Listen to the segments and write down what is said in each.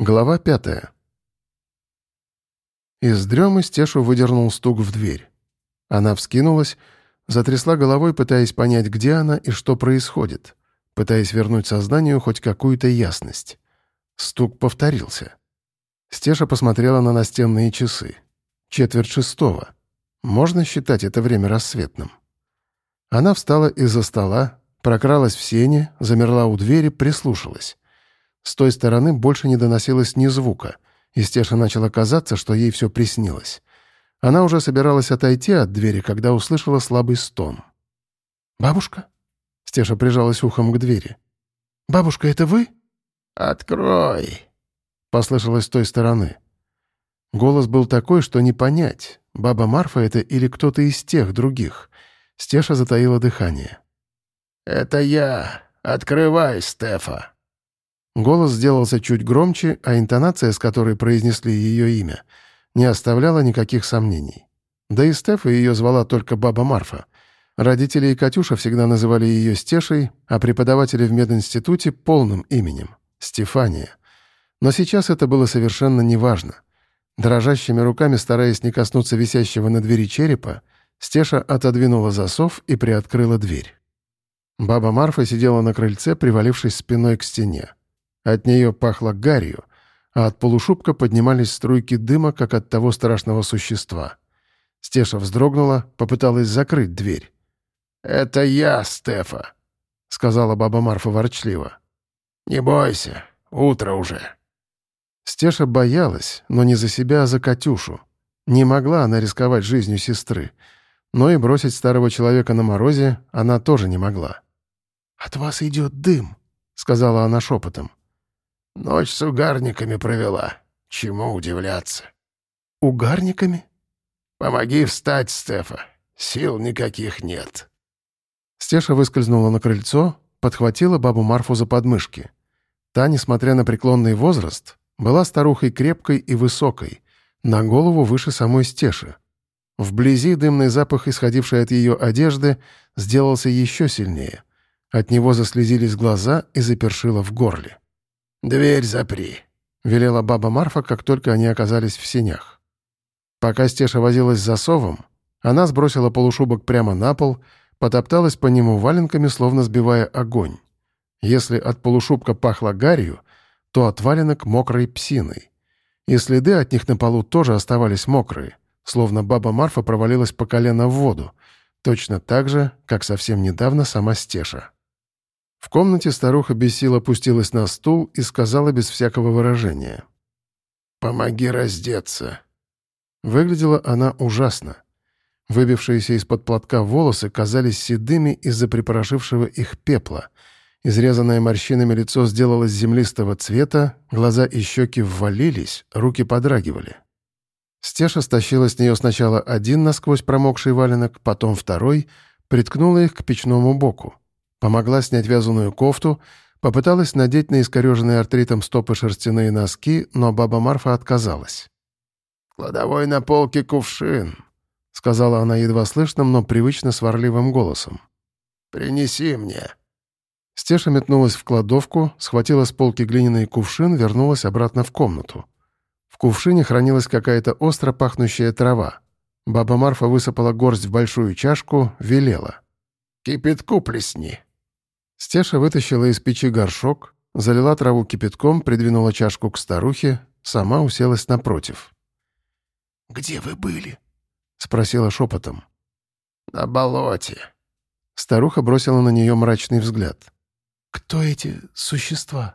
Глава пятая. Из дремы Стешу выдернул стук в дверь. Она вскинулась, затрясла головой, пытаясь понять, где она и что происходит, пытаясь вернуть сознанию хоть какую-то ясность. Стук повторился. Стеша посмотрела на настенные часы. Четверть шестого. Можно считать это время рассветным. Она встала из-за стола, прокралась в сене, замерла у двери, прислушалась. С той стороны больше не доносилось ни звука, и Стеша начала казаться, что ей все приснилось. Она уже собиралась отойти от двери, когда услышала слабый стон. «Бабушка?» Стеша прижалась ухом к двери. «Бабушка, это вы?» «Открой!» — послышалось с той стороны. Голос был такой, что не понять, баба Марфа это или кто-то из тех других. Стеша затаила дыхание. «Это я. Открывай, Стефа!» Голос сделался чуть громче, а интонация, с которой произнесли ее имя, не оставляла никаких сомнений. Да и Стефа ее звала только баба Марфа. Родители и Катюша всегда называли ее Стешей, а преподаватели в мединституте — полным именем — Стефания. Но сейчас это было совершенно неважно. Дрожащими руками, стараясь не коснуться висящего на двери черепа, Стеша отодвинула засов и приоткрыла дверь. Баба Марфа сидела на крыльце, привалившись спиной к стене. От нее пахло гарью, а от полушубка поднимались струйки дыма, как от того страшного существа. Стеша вздрогнула, попыталась закрыть дверь. «Это я, Стефа», — сказала баба Марфа ворчливо. «Не бойся, утро уже». Стеша боялась, но не за себя, а за Катюшу. Не могла она рисковать жизнью сестры. Но и бросить старого человека на морозе она тоже не могла. «От вас идет дым», — сказала она шепотом. Ночь с угарниками провела. Чему удивляться? Угарниками? Помоги встать, Стефа. Сил никаких нет. Стеша выскользнула на крыльцо, подхватила бабу Марфу за подмышки. Та, несмотря на преклонный возраст, была старухой крепкой и высокой, на голову выше самой Стеши. Вблизи дымный запах, исходивший от ее одежды, сделался еще сильнее. От него заслезились глаза и запершило в горле. «Дверь запри», — велела баба Марфа, как только они оказались в сенях. Пока Стеша возилась с засовом, она сбросила полушубок прямо на пол, потопталась по нему валенками, словно сбивая огонь. Если от полушубка пахло гарью, то от валенок — мокрой псиной. И следы от них на полу тоже оставались мокрые, словно баба Марфа провалилась по колено в воду, точно так же, как совсем недавно сама Стеша. В комнате старуха без сил опустилась на стул и сказала без всякого выражения. «Помоги раздеться». Выглядела она ужасно. Выбившиеся из-под платка волосы казались седыми из-за припорошившего их пепла. Изрезанное морщинами лицо сделалось землистого цвета, глаза и щеки ввалились, руки подрагивали. Стеша стащила с нее сначала один насквозь промокший валенок, потом второй, приткнула их к печному боку. Помогла снять вязаную кофту, попыталась надеть на искореженные артритом стопы шерстяные носки, но баба Марфа отказалась. «Кладовой на полке кувшин», — сказала она едва слышным, но привычно сварливым голосом. «Принеси мне». Стеша метнулась в кладовку, схватила с полки глиняный кувшин, вернулась обратно в комнату. В кувшине хранилась какая-то остро пахнущая трава. Баба Марфа высыпала горсть в большую чашку, велела. «Кипятку плесни». Стеша вытащила из печи горшок, залила траву кипятком, придвинула чашку к старухе, сама уселась напротив. «Где вы были?» — спросила шепотом. «На болоте». Старуха бросила на нее мрачный взгляд. «Кто эти существа?»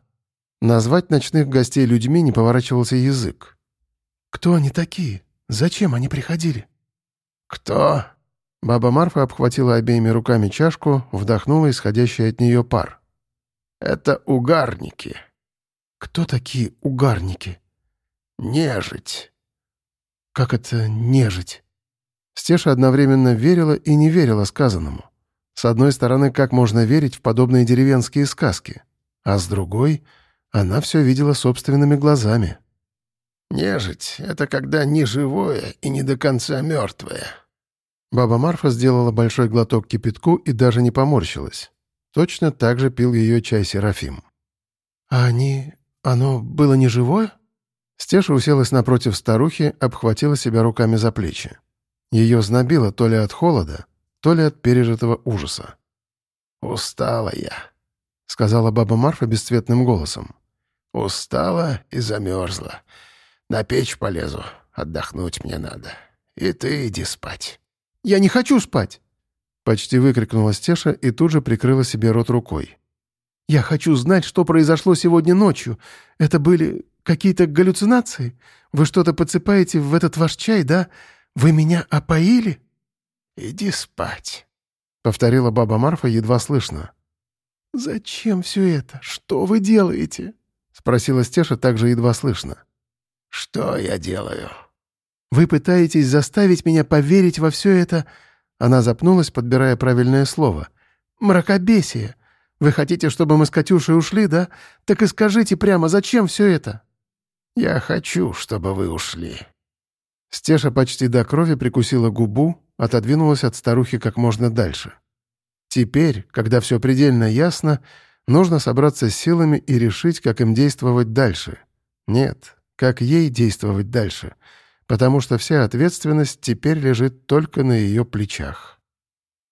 Назвать ночных гостей людьми не поворачивался язык. «Кто они такие? Зачем они приходили?» «Кто?» Баба Марфа обхватила обеими руками чашку, вдохнула исходящий от нее пар. «Это угарники». «Кто такие угарники?» «Нежить». «Как это нежить?» Стеша одновременно верила и не верила сказанному. С одной стороны, как можно верить в подобные деревенские сказки? А с другой, она все видела собственными глазами. «Нежить — это когда не живое и не до конца мертвое», Баба Марфа сделала большой глоток кипятку и даже не поморщилась. Точно так же пил ее чай Серафим. «А они оно было не живое?» Стеша уселась напротив старухи, обхватила себя руками за плечи. Ее знобило то ли от холода, то ли от пережитого ужаса. «Устала я», — сказала баба Марфа бесцветным голосом. «Устала и замерзла. На печь полезу, отдохнуть мне надо. И ты иди спать». «Я не хочу спать!» Почти выкрикнула Стеша и тут же прикрыла себе рот рукой. «Я хочу знать, что произошло сегодня ночью. Это были какие-то галлюцинации? Вы что-то подсыпаете в этот ваш чай, да? Вы меня опоили?» «Иди спать», — повторила баба Марфа едва слышно. «Зачем все это? Что вы делаете?» — спросила Стеша также едва слышно. «Что я делаю?» «Вы пытаетесь заставить меня поверить во все это...» Она запнулась, подбирая правильное слово. «Мракобесие. Вы хотите, чтобы мы с Катюшей ушли, да? Так и скажите прямо, зачем все это?» «Я хочу, чтобы вы ушли». Стеша почти до крови прикусила губу, отодвинулась от старухи как можно дальше. Теперь, когда все предельно ясно, нужно собраться с силами и решить, как им действовать дальше. Нет, как ей действовать дальше, потому что вся ответственность теперь лежит только на ее плечах.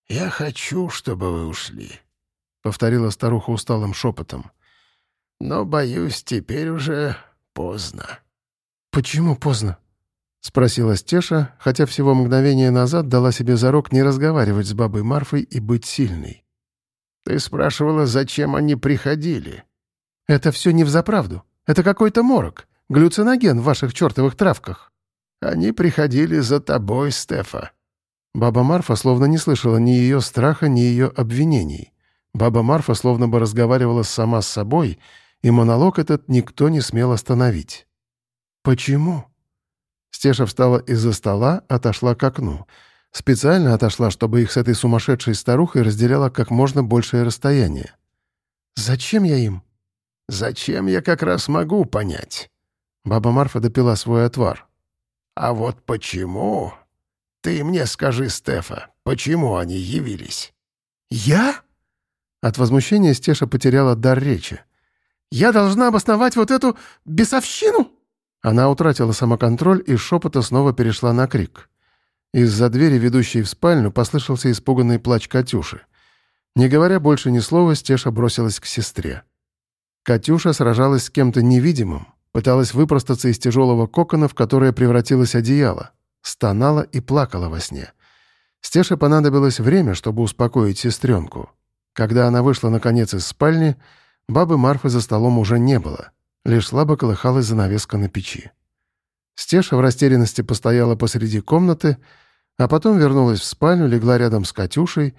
«Я хочу, чтобы вы ушли», — повторила старуха усталым шепотом. «Но, боюсь, теперь уже поздно». «Почему поздно?» — спросила Стеша, хотя всего мгновение назад дала себе зарок не разговаривать с бабой Марфой и быть сильной. «Ты спрашивала, зачем они приходили?» «Это все не взаправду. Это какой-то морок, галлюциноген в ваших чертовых травках». «Они приходили за тобой, Стефа». Баба Марфа словно не слышала ни ее страха, ни ее обвинений. Баба Марфа словно бы разговаривала сама с собой, и монолог этот никто не смел остановить. «Почему?» Стеша встала из-за стола, отошла к окну. Специально отошла, чтобы их с этой сумасшедшей старухой разделяло как можно большее расстояние. «Зачем я им?» «Зачем я как раз могу понять». Баба Марфа допила свой отвар. «А вот почему? Ты мне скажи, Стефа, почему они явились?» «Я?» От возмущения Стеша потеряла дар речи. «Я должна обосновать вот эту бесовщину?» Она утратила самоконтроль и шепота снова перешла на крик. Из-за двери, ведущей в спальню, послышался испуганный плач Катюши. Не говоря больше ни слова, Стеша бросилась к сестре. Катюша сражалась с кем-то невидимым, пыталась выпростаться из тяжелого кокона, в которое превратилось одеяло, стонала и плакала во сне. Стеше понадобилось время, чтобы успокоить сестренку. Когда она вышла, наконец, из спальни, бабы Марфы за столом уже не было — Лишь слабо колыхалась занавеска на печи. Стеша в растерянности постояла посреди комнаты, а потом вернулась в спальню, легла рядом с Катюшей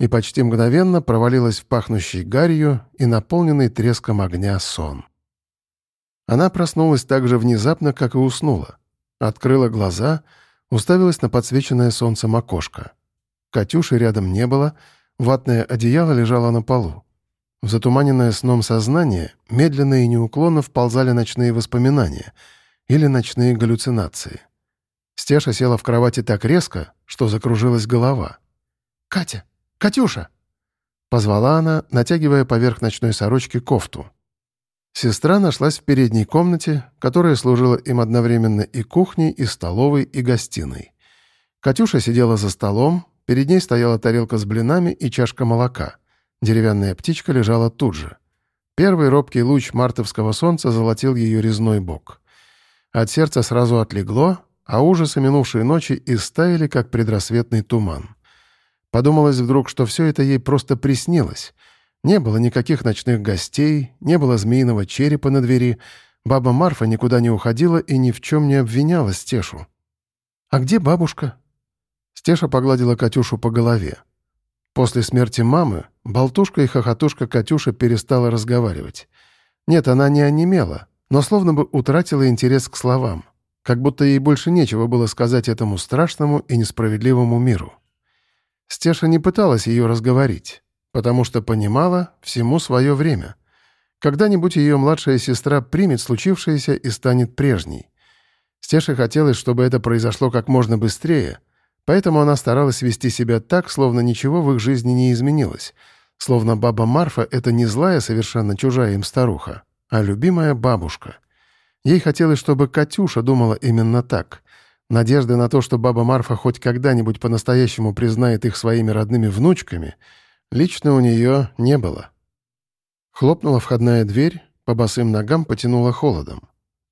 и почти мгновенно провалилась в пахнущий гарью и наполненный треском огня сон. Она проснулась так же внезапно, как и уснула. Открыла глаза, уставилась на подсвеченное солнцем окошко. Катюши рядом не было, ватное одеяло лежало на полу. В затуманенное сном сознание медленно и неуклонно вползали ночные воспоминания или ночные галлюцинации. Стеша села в кровати так резко, что закружилась голова. «Катя! Катюша!» Позвала она, натягивая поверх ночной сорочки кофту. Сестра нашлась в передней комнате, которая служила им одновременно и кухней, и столовой, и гостиной. Катюша сидела за столом, перед ней стояла тарелка с блинами и чашка молока — Деревянная птичка лежала тут же. Первый робкий луч мартовского солнца золотил ее резной бок. От сердца сразу отлегло, а ужасы минувшей ночи истаяли, как предрассветный туман. Подумалось вдруг, что все это ей просто приснилось. Не было никаких ночных гостей, не было змеиного черепа на двери, баба Марфа никуда не уходила и ни в чем не обвиняла Стешу. «А где бабушка?» Стеша погладила Катюшу по голове. После смерти мамы болтушка и хохотушка Катюша перестала разговаривать. Нет, она не онемела, но словно бы утратила интерес к словам, как будто ей больше нечего было сказать этому страшному и несправедливому миру. Стеша не пыталась ее разговорить, потому что понимала всему свое время. Когда-нибудь ее младшая сестра примет случившееся и станет прежней. Стеше хотелось, чтобы это произошло как можно быстрее — Поэтому она старалась вести себя так, словно ничего в их жизни не изменилось, словно баба Марфа — это не злая, совершенно чужая им старуха, а любимая бабушка. Ей хотелось, чтобы Катюша думала именно так. Надежды на то, что баба Марфа хоть когда-нибудь по-настоящему признает их своими родными внучками, лично у нее не было. Хлопнула входная дверь, по босым ногам потянула холодом.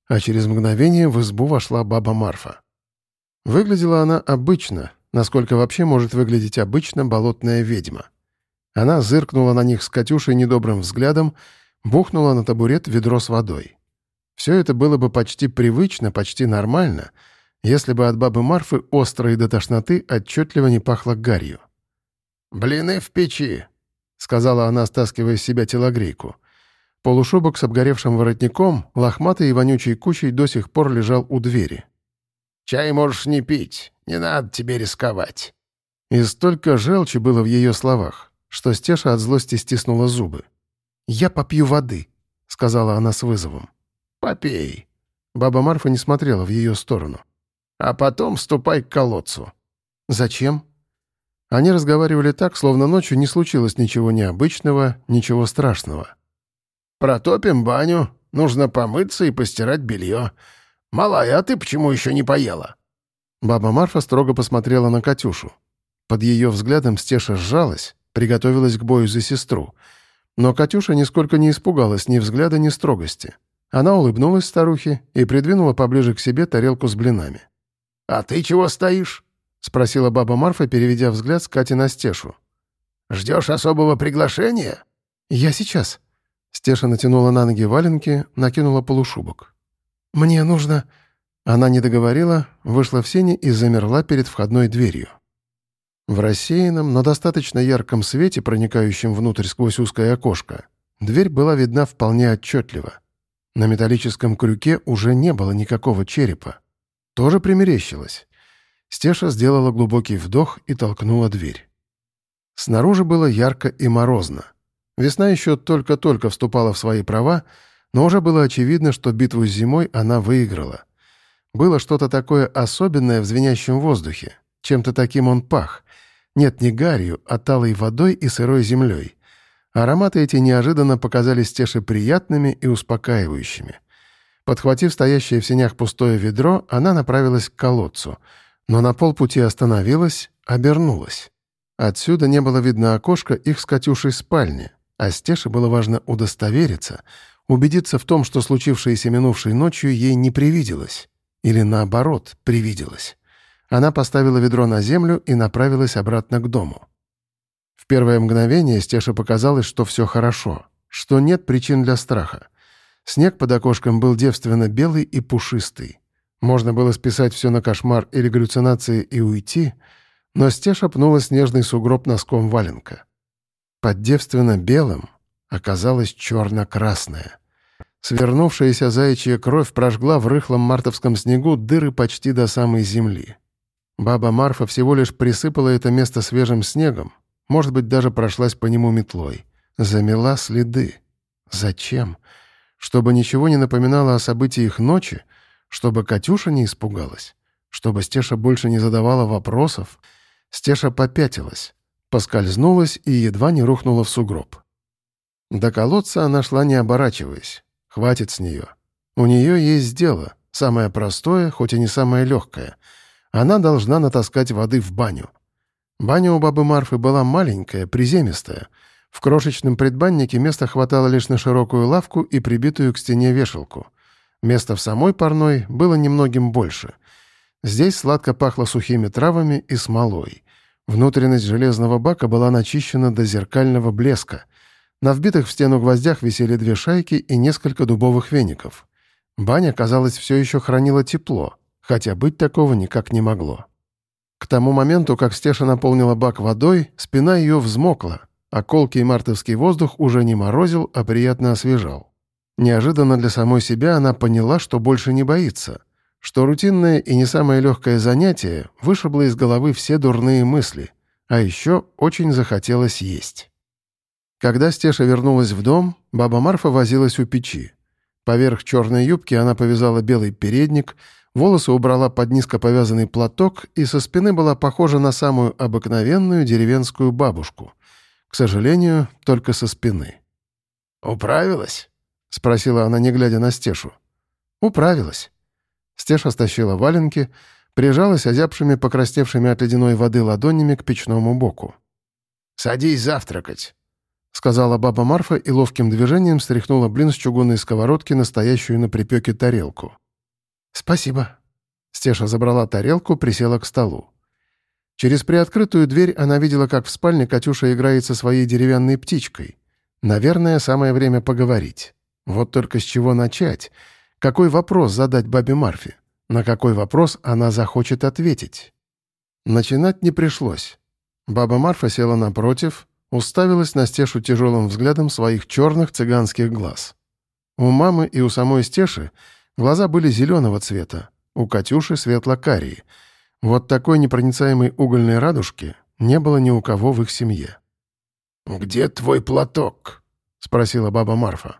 А через мгновение в избу вошла баба Марфа. Выглядела она обычно, насколько вообще может выглядеть обычно болотная ведьма. Она зыркнула на них с Катюшей недобрым взглядом, бухнула на табурет ведро с водой. Все это было бы почти привычно, почти нормально, если бы от бабы Марфы остро и до тошноты отчетливо не пахло гарью. «Блины в печи», — сказала она, стаскивая с себя телогрейку. Полушубок с обгоревшим воротником, лохматый и вонючей кучей до сих пор лежал у двери. «Чай можешь не пить, не надо тебе рисковать». И столько желчи было в ее словах, что Стеша от злости стиснула зубы. «Я попью воды», — сказала она с вызовом. «Попей». Баба Марфа не смотрела в ее сторону. «А потом ступай к колодцу». «Зачем?» Они разговаривали так, словно ночью не случилось ничего необычного, ничего страшного. «Протопим баню. Нужно помыться и постирать белье. Малая, а ты почему еще не поела?» Баба Марфа строго посмотрела на Катюшу. Под ее взглядом Стеша сжалась, приготовилась к бою за сестру. Но Катюша нисколько не испугалась ни взгляда, ни строгости. Она улыбнулась старухе и придвинула поближе к себе тарелку с блинами. «А ты чего стоишь?» — спросила баба Марфа, переведя взгляд с Кати на Стешу. «Ждешь особого приглашения?» «Я сейчас». Стеша натянула на ноги валенки, накинула полушубок. «Мне нужно...» Она не договорила, вышла в сени и замерла перед входной дверью. В рассеянном, но достаточно ярком свете, проникающем внутрь сквозь узкое окошко, дверь была видна вполне отчетливо. На металлическом крюке уже не было никакого черепа. Тоже примерещилось. Стеша сделала глубокий вдох и толкнула дверь. Снаружи было ярко и морозно. Весна еще только-только вступала в свои права, но уже было очевидно, что битву с зимой она выиграла. Было что-то такое особенное в звенящем воздухе. Чем-то таким он пах. Нет, не гарью, а талой водой и сырой землей. Ароматы эти неожиданно показались Теше приятными и успокаивающими. Подхватив стоящее в сенях пустое ведро, она направилась к колодцу, но на полпути остановилась, обернулась. Отсюда не было видно окошка их с Катюшей спальни, а Стеше было важно удостовериться, убедиться в том, что случившееся минувшей ночью ей не привиделось. Или наоборот, привиделось. Она поставила ведро на землю и направилась обратно к дому. В первое мгновение Стеше показалось, что все хорошо, что нет причин для страха. Снег под окошком был девственно белый и пушистый. Можно было списать все на кошмар или галлюцинации и уйти, но Стеша пнула снежный сугроб носком валенка. Под девственно белым оказалась черно-красная. Свернувшаяся заячья кровь прожгла в рыхлом мартовском снегу дыры почти до самой земли. Баба Марфа всего лишь присыпала это место свежим снегом, может быть, даже прошлась по нему метлой. Замела следы. Зачем? Чтобы ничего не напоминало о событиях ночи? Чтобы Катюша не испугалась? Чтобы Стеша больше не задавала вопросов? Стеша попятилась, поскользнулась и едва не рухнула в сугроб. До колодца она шла не оборачиваясь. Хватит с нее. У нее есть дело, самое простое, хоть и не самое легкое — она должна натаскать воды в баню. Баня у бабы Марфы была маленькая, приземистая. В крошечном предбаннике места хватало лишь на широкую лавку и прибитую к стене вешалку. Места в самой парной было немногим больше. Здесь сладко пахло сухими травами и смолой. Внутренность железного бака была начищена до зеркального блеска. На вбитых в стену гвоздях висели две шайки и несколько дубовых веников. Баня, казалось, все еще хранила тепло — хотя быть такого никак не могло. К тому моменту, как Стеша наполнила бак водой, спина ее взмокла, а колкий мартовский воздух уже не морозил, а приятно освежал. Неожиданно для самой себя она поняла, что больше не боится, что рутинное и не самое легкое занятие вышибло из головы все дурные мысли, а еще очень захотелось есть. Когда Стеша вернулась в дом, баба Марфа возилась у печи. Поверх черной юбки она повязала белый передник, Волосы убрала под низко повязанный платок и со спины была похожа на самую обыкновенную деревенскую бабушку. К сожалению, только со спины. «Управилась?» — спросила она, не глядя на Стешу. «Управилась». Стеша стащила валенки, прижалась озябшими, покрасневшими от ледяной воды ладонями к печному боку. «Садись завтракать», — сказала баба Марфа и ловким движением стряхнула блин с чугунной сковородки, настоящую на припеке тарелку. «Спасибо». Стеша забрала тарелку, присела к столу. Через приоткрытую дверь она видела, как в спальне Катюша играет со своей деревянной птичкой. Наверное, самое время поговорить. Вот только с чего начать? Какой вопрос задать бабе Марфе? На какой вопрос она захочет ответить? Начинать не пришлось. Баба Марфа села напротив, уставилась на Стешу тяжелым взглядом своих черных цыганских глаз. У мамы и у самой Стеши глаза были зеленого цвета, у Катюши светло-карие. Вот такой непроницаемой угольной радужки не было ни у кого в их семье. «Где твой платок?» — спросила баба Марфа.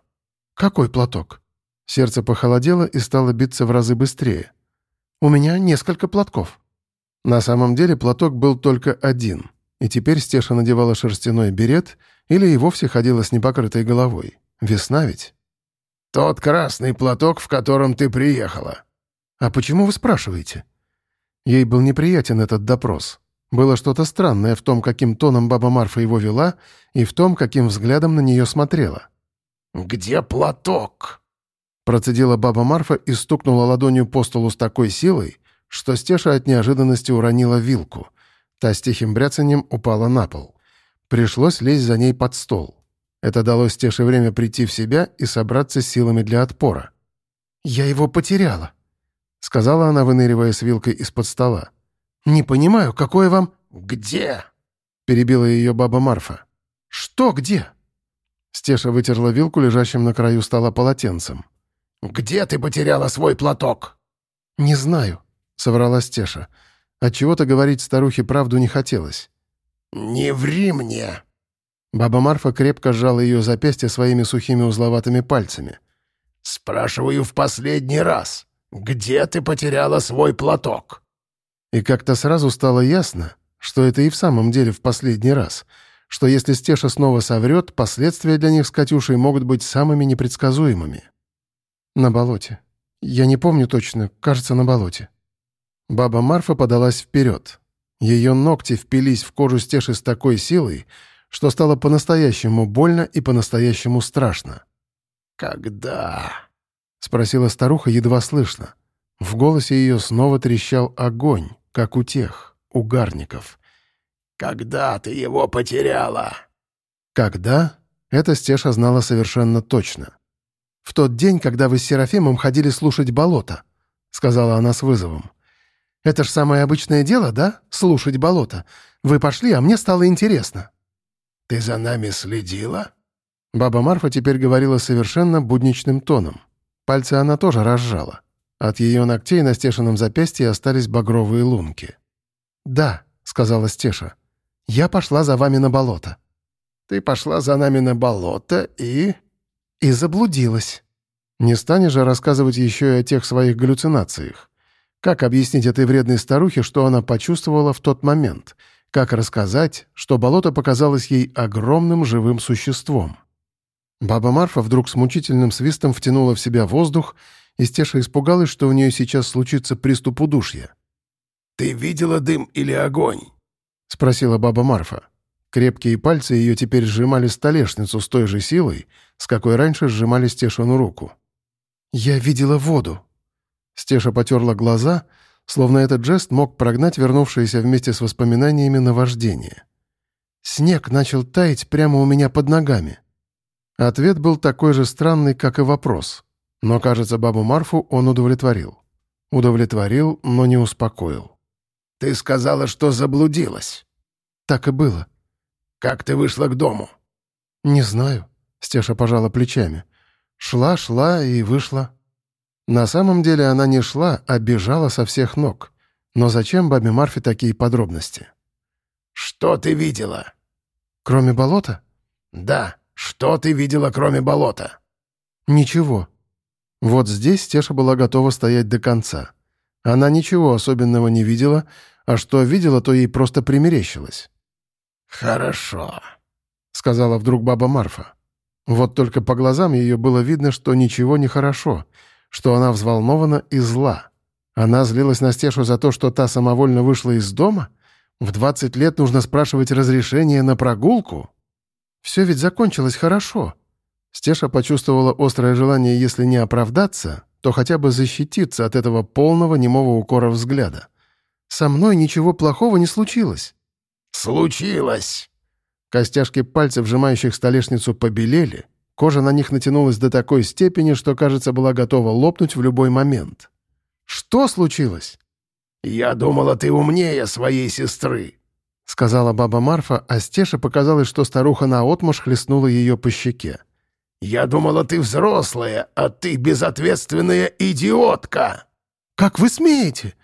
«Какой платок?» Сердце похолодело и стало биться в разы быстрее. «У меня несколько платков». На самом деле платок был только один, и теперь Стеша надевала шерстяной берет или и вовсе ходила с непокрытой головой. Весна ведь. «Тот красный платок, в котором ты приехала». «А почему вы спрашиваете?» Ей был неприятен этот допрос. Было что-то странное в том, каким тоном баба Марфа его вела, и в том, каким взглядом на нее смотрела. «Где платок?» Процедила баба Марфа и стукнула ладонью по столу с такой силой, что Стеша от неожиданности уронила вилку. Та с тихим бряцанием упала на пол. Пришлось лезть за ней под стол. Это дало Стеше время прийти в себя и собраться с силами для отпора. «Я его потеряла», — сказала она, выныривая с вилкой из-под стола. «Не понимаю, какое вам...» «Где?» — перебила ее баба Марфа. «Что где?» Стеша вытерла вилку, лежащим на краю стола полотенцем. «Где ты потеряла свой платок?» «Не знаю», — соврала Стеша. Отчего-то говорить старухе правду не хотелось. «Не ври мне!» Баба Марфа крепко сжала ее запястье своими сухими узловатыми пальцами. «Спрашиваю в последний раз, где ты потеряла свой платок?» И как-то сразу стало ясно, что это и в самом деле в последний раз, что если Стеша снова соврет, последствия для них с Катюшей могут быть самыми непредсказуемыми. «На болоте. Я не помню точно, кажется, на болоте». Баба Марфа подалась вперед. Ее ногти впились в кожу Стеши с такой силой, что стало по-настоящему больно и по-настоящему страшно. «Когда?» — спросила старуха едва слышно. В голосе ее снова трещал огонь, как у тех, угарников. «Когда ты его потеряла?» «Когда?» — это Стеша знала совершенно точно. «В тот день, когда вы с Серафимом ходили слушать болото», — сказала она с вызовом. «Это ж самое обычное дело, да? Слушать болото. Вы пошли, а мне стало интересно». «Ты за нами следила?» Баба Марфа теперь говорила совершенно будничным тоном. Пальцы она тоже разжала. От ее ногтей на Стешином запястье остались багровые лунки. «Да», — сказала Стеша, — «я пошла за вами на болото». «Ты пошла за нами на болото и...» И заблудилась. Не станешь же рассказывать еще и о тех своих галлюцинациях. Как объяснить этой вредной старухе, что она почувствовала в тот момент? Как рассказать, что болото показалось ей огромным живым существом? Баба Марфа вдруг с мучительным свистом втянула в себя воздух, и Стеша испугалась, что у нее сейчас случится приступ удушья. «Ты видела дым или огонь?» — спросила баба Марфа. Крепкие пальцы ее теперь сжимали столешницу с той же силой, с какой раньше сжимали Стешину руку. «Я видела воду». Стеша потерла глаза, словно этот жест мог прогнать вернувшееся вместе с воспоминаниями наваждение. Снег начал таять прямо у меня под ногами. Ответ был такой же странный, как и вопрос. Но, кажется, бабу Марфу он удовлетворил. Удовлетворил, но не успокоил. «Ты сказала, что заблудилась». «Так и было». «Как ты вышла к дому?» «Не знаю», — Стеша пожала плечами. «Шла, шла и вышла». На самом деле она не шла, а бежала со всех ног. Но зачем бабе Марфе такие подробности? «Что ты видела?» «Кроме болота?» «Да, что ты видела, кроме болота?» «Ничего». Вот здесь Стеша была готова стоять до конца. Она ничего особенного не видела, а что видела, то ей просто примерещилось. «Хорошо», — сказала вдруг баба Марфа. Вот только по глазам ее было видно, что ничего не хорошо, что она взволнована и зла. Она злилась на Стешу за то, что та самовольно вышла из дома? В 20 лет нужно спрашивать разрешение на прогулку? Все ведь закончилось хорошо. Стеша почувствовала острое желание, если не оправдаться, то хотя бы защититься от этого полного немого укора взгляда. «Со мной ничего плохого не случилось». «Случилось!» Костяшки пальцев, сжимающих столешницу, побелели. Кожа на них натянулась до такой степени, что, кажется, была готова лопнуть в любой момент. «Что случилось?» «Я думала, ты умнее своей сестры», — сказала баба Марфа, а Стеше показалось, что старуха наотмашь хлестнула ее по щеке. «Я думала, ты взрослая, а ты безответственная идиотка!» «Как вы смеете?»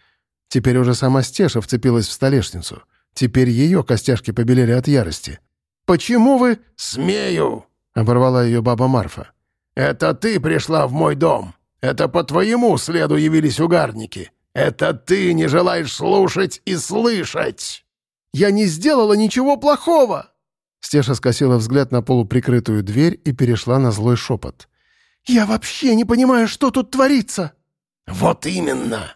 Теперь уже сама Стеша вцепилась в столешницу. Теперь ее костяшки побелели от ярости. «Почему вы...» «Смею!» — оборвала ее баба Марфа. «Это ты пришла в мой дом. Это по твоему следу явились угарники. Это ты не желаешь слушать и слышать!» «Я не сделала ничего плохого!» Стеша скосила взгляд на полуприкрытую дверь и перешла на злой шепот. «Я вообще не понимаю, что тут творится!» «Вот именно!»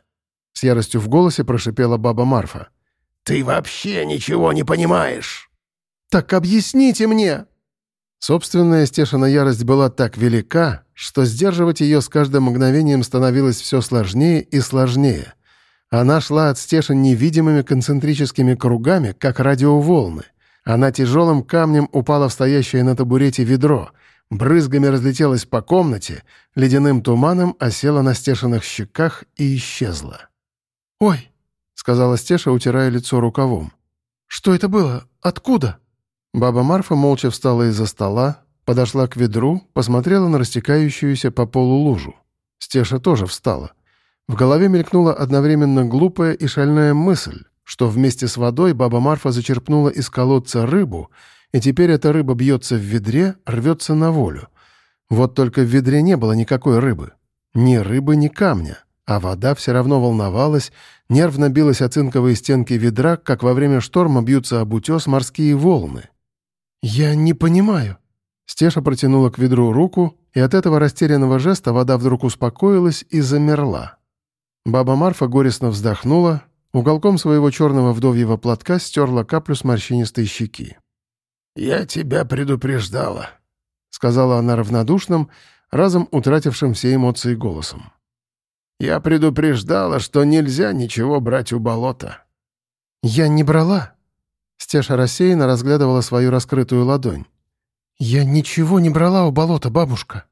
С яростью в голосе прошипела баба Марфа. «Ты вообще ничего не понимаешь!» «Так объясните мне!» Собственная Стешина ярость была так велика, что сдерживать ее с каждым мгновением становилось все сложнее и сложнее. Она шла от Стешин невидимыми концентрическими кругами, как радиоволны. Она тяжелым камнем упала в стоящее на табурете ведро, брызгами разлетелась по комнате, ледяным туманом осела на стешенных щеках и исчезла. «Ой!» — сказала Стеша, утирая лицо рукавом. «Что это было? Откуда?» Баба Марфа молча встала из-за стола, подошла к ведру, посмотрела на растекающуюся по полу лужу. Стеша тоже встала. В голове мелькнула одновременно глупая и шальная мысль что вместе с водой баба Марфа зачерпнула из колодца рыбу, и теперь эта рыба бьется в ведре, рвется на волю. Вот только в ведре не было никакой рыбы. Ни рыбы, ни камня. А вода все равно волновалась, нервно билась о цинковые стенки ведра, как во время шторма бьются об утес морские волны. «Я не понимаю». Стеша протянула к ведру руку, и от этого растерянного жеста вода вдруг успокоилась и замерла. Баба Марфа горестно вздохнула, Уголком своего черного вдовьего платка стерла каплю с морщинистой щеки. «Я тебя предупреждала», — сказала она равнодушным, разом утратившим все эмоции голосом. «Я предупреждала, что нельзя ничего брать у болота». «Я не брала». Стеша рассеянно разглядывала свою раскрытую ладонь. «Я ничего не брала у болота, бабушка».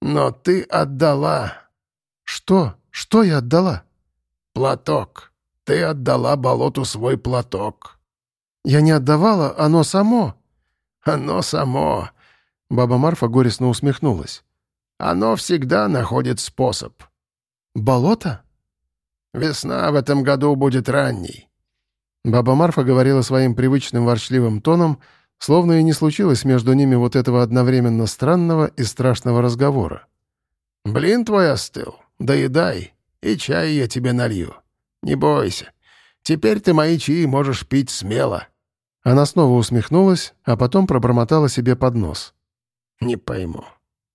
«Но ты отдала». «Что? Что я отдала?» «Платок». Ты отдала болоту свой платок». «Я не отдавала, оно само». «Оно само». Баба Марфа горестно усмехнулась. «Оно всегда находит способ». «Болото?» «Весна в этом году будет ранней». Баба Марфа говорила своим привычным ворчливым тоном, словно и не случилось между ними вот этого одновременно странного и страшного разговора. «Блин твой остыл. Доедай, и чай я тебе налью». Не бойся. Теперь ты мои чаи можешь пить смело». Она снова усмехнулась, а потом пробормотала себе под нос. «Не пойму.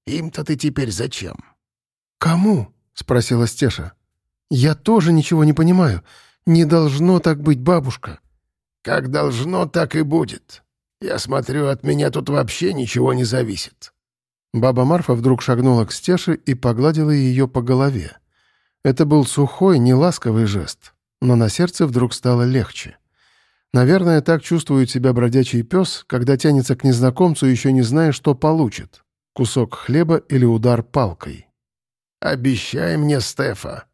Им-то ты теперь зачем?» «Кому?» — спросила Стеша. «Я тоже ничего не понимаю. Не должно так быть, бабушка». «Как должно, так и будет. Я смотрю, от меня тут вообще ничего не зависит». Баба Марфа вдруг шагнула к Стеше и погладила ее по голове. Это был сухой, неласковый жест, но на сердце вдруг стало легче. Наверное, так чувствует себя бродячий пес, когда тянется к незнакомцу, еще не зная, что получит — кусок хлеба или удар палкой. «Обещай мне, Стефа!»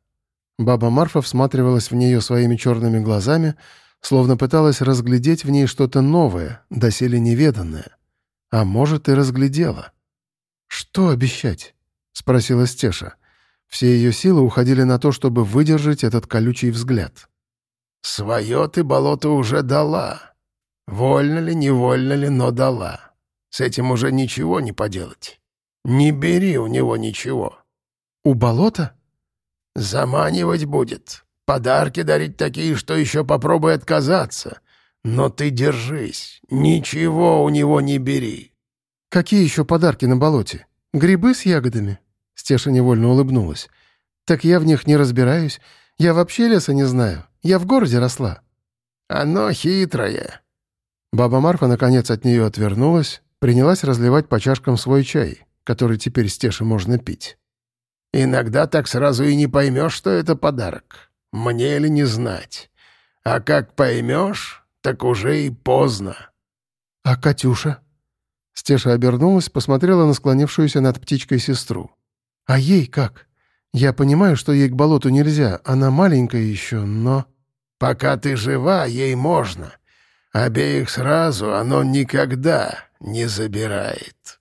Баба Марфа всматривалась в нее своими черными глазами, словно пыталась разглядеть в ней что-то новое, доселе неведанное. А может, и разглядела. «Что обещать?» — спросила Стеша. Все ее силы уходили на то, чтобы выдержать этот колючий взгляд. «Свое ты болото уже дала. Вольно ли, невольно ли, но дала. С этим уже ничего не поделать. Не бери у него ничего». «У болота?» «Заманивать будет. Подарки дарить такие, что еще попробуй отказаться. Но ты держись. Ничего у него не бери». «Какие еще подарки на болоте? Грибы с ягодами?» Стеша невольно улыбнулась. «Так я в них не разбираюсь. Я вообще леса не знаю. Я в городе росла». «Оно хитрое». Баба Марфа, наконец, от нее отвернулась, принялась разливать по чашкам свой чай, который теперь Стеше можно пить. «Иногда так сразу и не поймешь, что это подарок. Мне ли не знать. А как поймешь, так уже и поздно». «А Катюша?» Стеша обернулась, посмотрела на склонившуюся над птичкой сестру. «А ей как? Я понимаю, что ей к болоту нельзя, она маленькая еще, но...» «Пока ты жива, ей можно. Обеих сразу оно никогда не забирает».